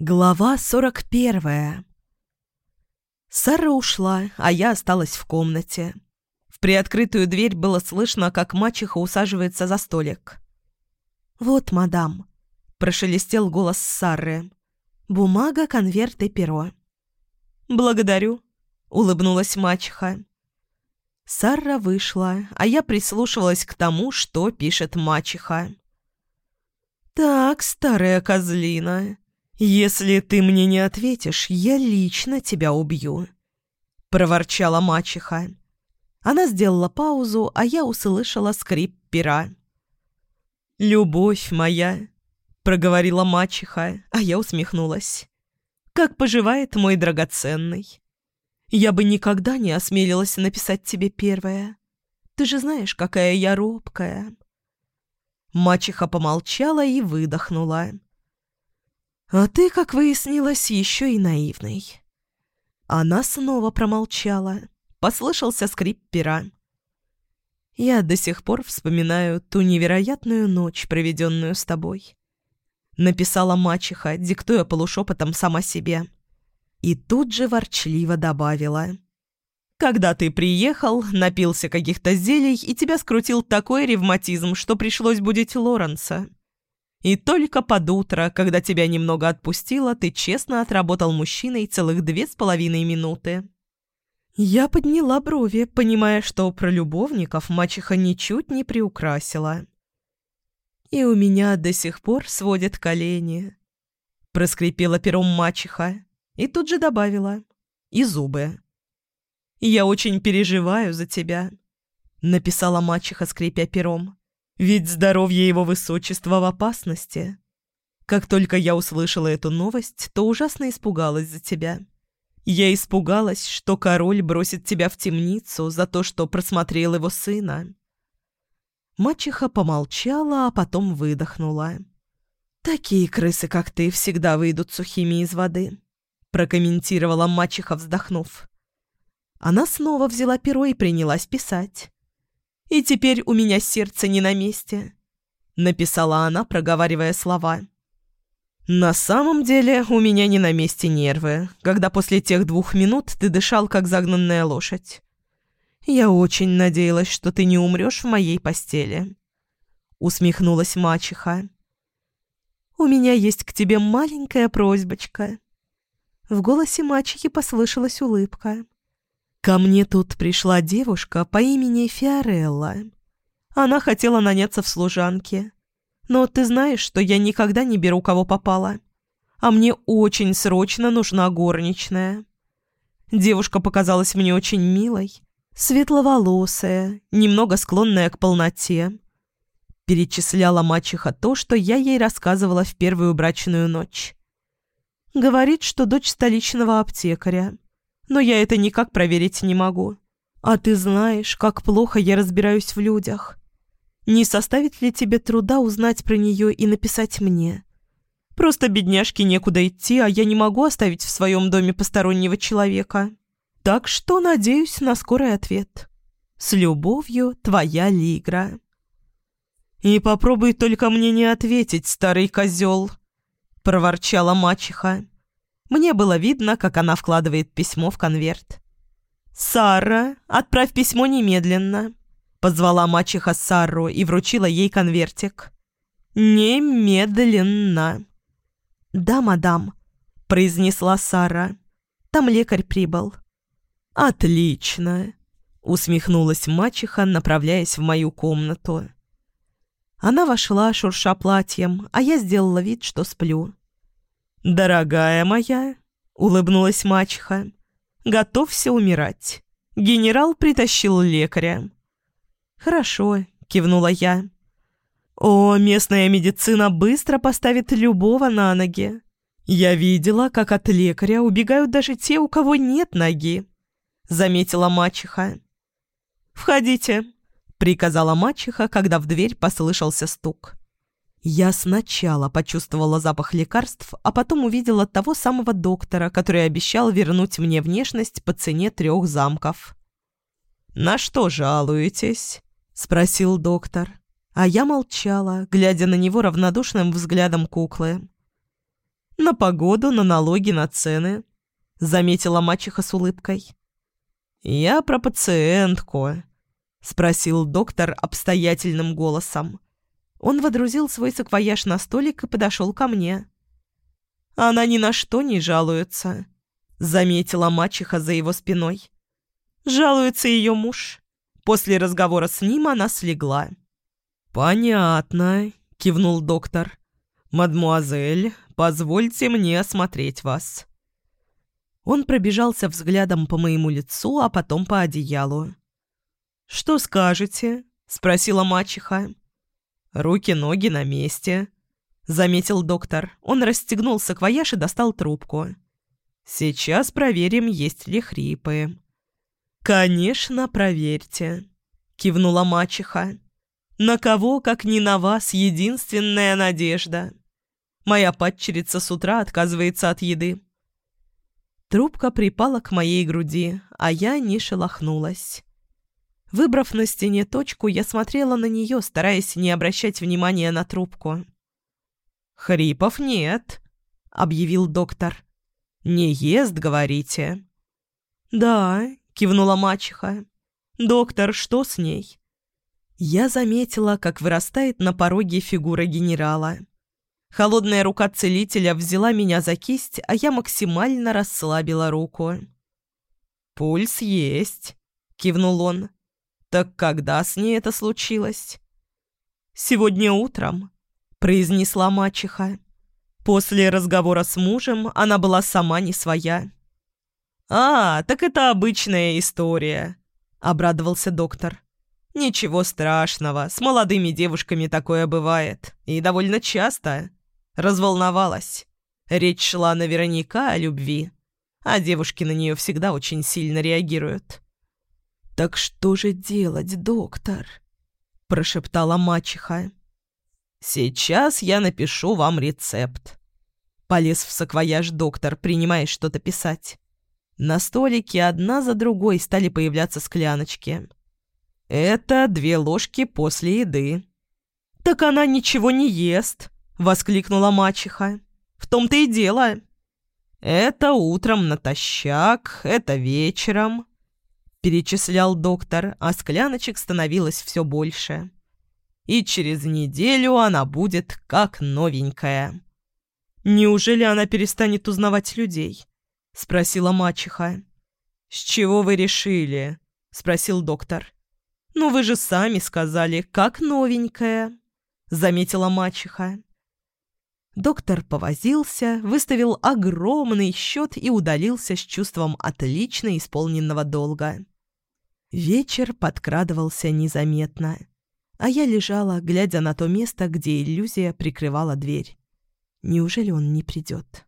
Глава сорок первая. Сара ушла, а я осталась в комнате. В приоткрытую дверь было слышно, как мачеха усаживается за столик. «Вот, мадам», — прошелестел голос Сары. «Бумага, конверт и перо». «Благодарю», — улыбнулась мачеха. Сара вышла, а я прислушивалась к тому, что пишет мачеха. «Так, старая козлина», «Если ты мне не ответишь, я лично тебя убью», — проворчала мачеха. Она сделала паузу, а я услышала скрип пера. «Любовь моя», — проговорила мачеха, а я усмехнулась. «Как поживает мой драгоценный? Я бы никогда не осмелилась написать тебе первое. Ты же знаешь, какая я робкая». Мачеха помолчала и выдохнула. «А ты, как выяснилось, еще и наивный». Она снова промолчала. Послышался скрип пера. «Я до сих пор вспоминаю ту невероятную ночь, проведенную с тобой», — написала мачеха, диктуя полушепотом сама себе. И тут же ворчливо добавила. «Когда ты приехал, напился каких-то зелий, и тебя скрутил такой ревматизм, что пришлось будить Лоренса. И только под утро, когда тебя немного отпустило, ты честно отработал мужчиной целых две с половиной минуты. Я подняла брови, понимая, что про любовников мачеха ничуть не приукрасила. И у меня до сих пор сводят колени. Проскрипела пером мачеха и тут же добавила. И зубы. «Я очень переживаю за тебя», — написала мачеха, скрипя пером. Ведь здоровье его высочества в опасности. Как только я услышала эту новость, то ужасно испугалась за тебя. Я испугалась, что король бросит тебя в темницу за то, что просмотрел его сына. Мачеха помолчала, а потом выдохнула. «Такие крысы, как ты, всегда выйдут сухими из воды», — прокомментировала мачеха, вздохнув. Она снова взяла перо и принялась писать. И теперь у меня сердце не на месте», — написала она, проговаривая слова. «На самом деле у меня не на месте нервы, когда после тех двух минут ты дышал, как загнанная лошадь. Я очень надеялась, что ты не умрешь в моей постели», — усмехнулась мачеха. «У меня есть к тебе маленькая просьбочка». В голосе мачехи послышалась улыбка. Ко мне тут пришла девушка по имени Фиорелла. Она хотела наняться в служанке. Но ты знаешь, что я никогда не беру кого попало. А мне очень срочно нужна горничная. Девушка показалась мне очень милой, светловолосая, немного склонная к полноте. Перечисляла мачеха то, что я ей рассказывала в первую брачную ночь. Говорит, что дочь столичного аптекаря но я это никак проверить не могу. А ты знаешь, как плохо я разбираюсь в людях. Не составит ли тебе труда узнать про нее и написать мне? Просто бедняжке некуда идти, а я не могу оставить в своем доме постороннего человека. Так что надеюсь на скорый ответ. С любовью, твоя Лигра. «И попробуй только мне не ответить, старый козел», — проворчала мачеха. Мне было видно, как она вкладывает письмо в конверт. «Сара, отправь письмо немедленно», — позвала мачеха Сару и вручила ей конвертик. «Немедленно». «Да, мадам», — произнесла Сара. «Там лекарь прибыл». «Отлично», — усмехнулась мачеха, направляясь в мою комнату. Она вошла, шурша платьем, а я сделала вид, что сплю. «Дорогая моя», — улыбнулась мачеха, — «готовься умирать. Генерал притащил лекаря». «Хорошо», — кивнула я. «О, местная медицина быстро поставит любого на ноги. Я видела, как от лекаря убегают даже те, у кого нет ноги», — заметила мачеха. «Входите», — приказала мачеха, когда в дверь послышался стук. Я сначала почувствовала запах лекарств, а потом увидела того самого доктора, который обещал вернуть мне внешность по цене трех замков. «На что жалуетесь?» — спросил доктор. А я молчала, глядя на него равнодушным взглядом куклы. «На погоду, на налоги, на цены», — заметила мачеха с улыбкой. «Я про пациентку», — спросил доктор обстоятельным голосом. Он водрузил свой саквояж на столик и подошел ко мне. «Она ни на что не жалуется», — заметила мачеха за его спиной. «Жалуется ее муж. После разговора с ним она слегла». «Понятно», — кивнул доктор. «Мадмуазель, позвольте мне осмотреть вас». Он пробежался взглядом по моему лицу, а потом по одеялу. «Что скажете?» — спросила мачеха. «Руки-ноги на месте», — заметил доктор. Он расстегнул саквояж и достал трубку. «Сейчас проверим, есть ли хрипы». «Конечно, проверьте», — кивнула мачеха. «На кого, как не на вас, единственная надежда. Моя падчерица с утра отказывается от еды». Трубка припала к моей груди, а я не шелохнулась. Выбрав на стене точку, я смотрела на нее, стараясь не обращать внимания на трубку. «Хрипов нет», — объявил доктор. «Не ест, говорите?» «Да», — кивнула мачеха. «Доктор, что с ней?» Я заметила, как вырастает на пороге фигура генерала. Холодная рука целителя взяла меня за кисть, а я максимально расслабила руку. «Пульс есть», — кивнул он. «Так когда с ней это случилось?» «Сегодня утром», — произнесла мачеха. После разговора с мужем она была сама не своя. «А, так это обычная история», — обрадовался доктор. «Ничего страшного, с молодыми девушками такое бывает, и довольно часто». Разволновалась. Речь шла наверняка о любви, а девушки на нее всегда очень сильно реагируют. «Так что же делать, доктор?» – прошептала мачеха. «Сейчас я напишу вам рецепт». Полез в саквояж доктор, принимая что-то писать. На столике одна за другой стали появляться скляночки. «Это две ложки после еды». «Так она ничего не ест», — воскликнула мачеха. «В том-то и дело». «Это утром натощак, это вечером», перечислял доктор, а скляночек становилось все больше. И через неделю она будет как новенькая. «Неужели она перестанет узнавать людей?» — спросила мачеха. «С чего вы решили?» — спросил доктор. «Ну вы же сами сказали, как новенькая», — заметила мачеха. Доктор повозился, выставил огромный счет и удалился с чувством отлично исполненного долга. Вечер подкрадывался незаметно, а я лежала, глядя на то место, где иллюзия прикрывала дверь. Неужели он не придет?